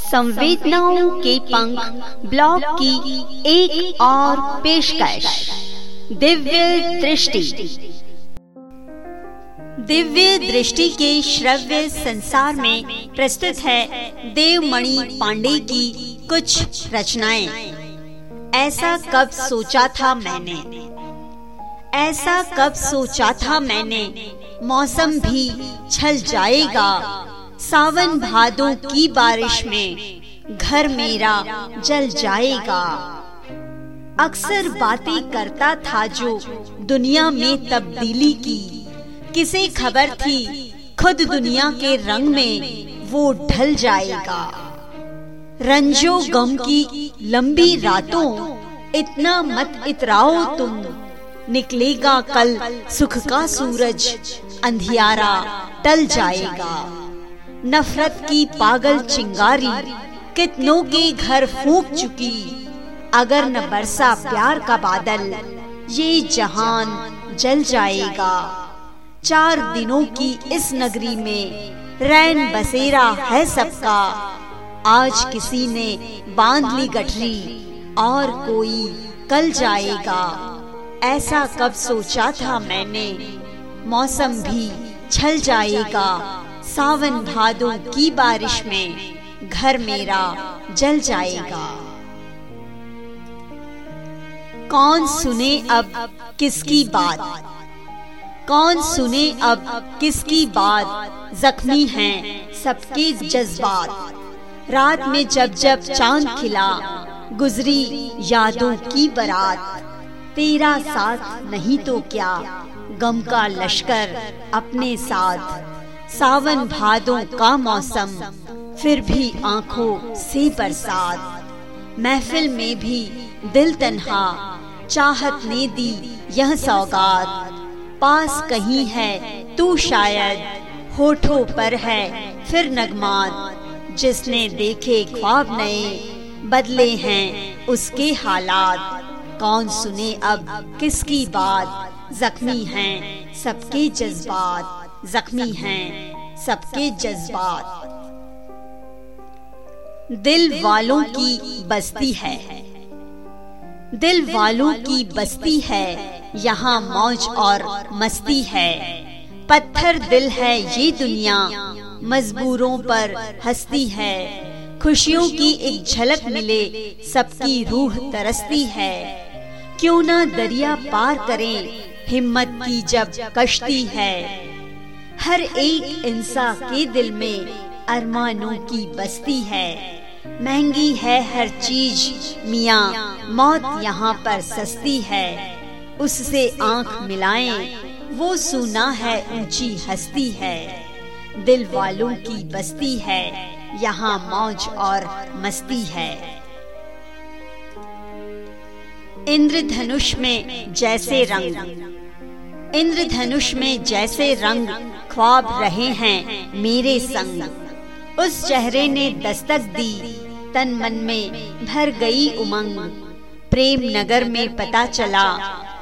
संवेदनाओं के पंख ब्लॉग की एक और पेशकश। दिव्य दृष्टि। दिव्य दृष्टि के श्रव्य संसार में प्रस्तुत है देवमणि पांडे की कुछ रचनाएँ। ऐसा कब सोचा था मैंने? ऐसा कब सोचा था मैंने? मौसम भी छल जाएगा। सावन भादों की बारिश में घर मेरा जल जाएगा। अक्सर बातें करता था जो दुनिया में तब्दीली की। किसे खबर थी, खुद दुनिया के रंग में वो ढल जाएगा। रंजो गम की लंबी रातों, इतना मत इतराओ तुम। निकलेगा कल सुख का सूरज, अंधियारा टल जाएगा। नफरत की पागल चिंगारी, कितनों के घर फूक चुकी। अगर न बरसा प्यार का बादल, ये जहान जल जाएगा। चार दिनों की इस नगरी में रैन बसेरा है सबका। आज किसी ने बाँध ली गठरी, और कोई कल जाएगा। ऐसा कब सोचा था मैंने, मौसम भी छल जाएगा। सावन भादों की बारिश में घर मेरा जल जाएगा। कौन सुने अब किसकी बात? कौन सुने अब किसकी बात? जख्मी हैं सबके जज्बात। रात में जब जब चाँद खिला, गुजरी यादों की बरात। तेरा साथ नहीं तो क्या? गम का लश्कर अपने साथ। सावन भादों का मौसम, फिर भी आँखों से बरसात। महफिल में भी दिल तन्हा, चाहत ने दी यह सौगात। पास कहीं है तू शायद, होठों पर है फिर नगमात। जिसने देखे ख्वाब नए, बदले हैं उसके हालात। कौन सुने अब किसकी बात, जख्मी हैं सबके जज्बात। जख्मी हैं सबके जज्बात। दिल वालों की बस्ती है। दिल वालों की बस्ती है। यहाँ मौज और मस्ती है। पत्थर दिल है ये दुनिया। मजबूरों पर हस्ती है। खुशियों की एक झलक मिले। सबकी रूह तरसती है। क्यों ना दरिया पार करें। हिम्मत की जब कश्ती है। हर एक इंसान के दिल में अरमानों की बस्ती है। महँगी है हर चीज़, मियाँ, मौत यहाँ पर सस्ती है। उससे आँख मिलाएँ, वो सुना है ऊँची हस्ती है। दिल वालों की बस्ती है, यहाँ मौज और मस्ती है। इंद्रधनुष में जैसे रंग इंद्रधनुष में जैसे रंग ख्वाब रहे हैं मेरे संग। उस चेहरे ने दस्तक दी, तन मन में भर गई उमंग। प्रेम नगर में पता चला,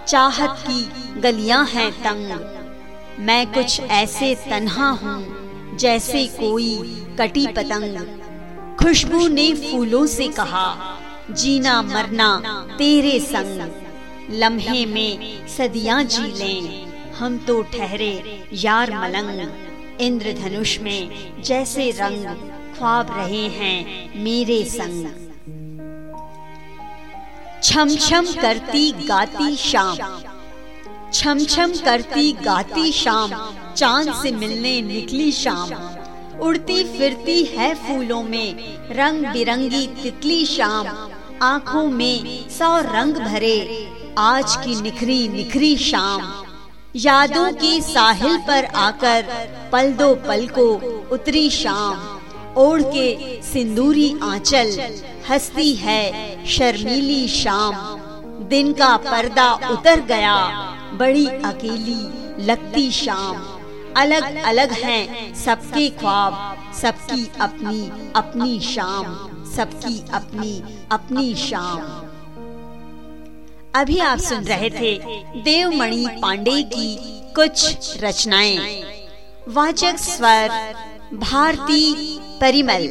चाहत की गलियाँ हैं तंग। मैं कुछ ऐसे तन्हा हूँ, जैसे कोई कटी पतंग। खुशबू ने फूलों से कहा, जीना मरना तेरे संग। लम्हे में सदियाँ जी लें। हम तो ठहरे यार मलंग। इंद्रधनुष में जैसे रंग ख्वाब रहे हैं मेरे संग। छम छम करती गाती शाम। छम छम करती गाती शाम। चाँद से मिलने निकली शाम। उड़ती फिरती है फूलों में। रंग बिरंगी तितली शाम। आँखों में सौ रंग भरे। आज की निखरी निखरी शाम। यादों के साहिल पर आकर पल दो पल को उतरी शाम। ओढ़ के सिंदूरी आंचल, हंसती है शर्मीली शाम। दिन का पर्दा उतर गया, बड़ी अकेली लगती शाम। अलग अलग हैं सबके ख्वाब, सबकी अपनी अपनी शाम। सबकी अपनी अपनी शाम। अभी आप सुन रहे थे देवमणि पांडे की कुछ रचनाएँ। वाचक स्वर भारती परिमल।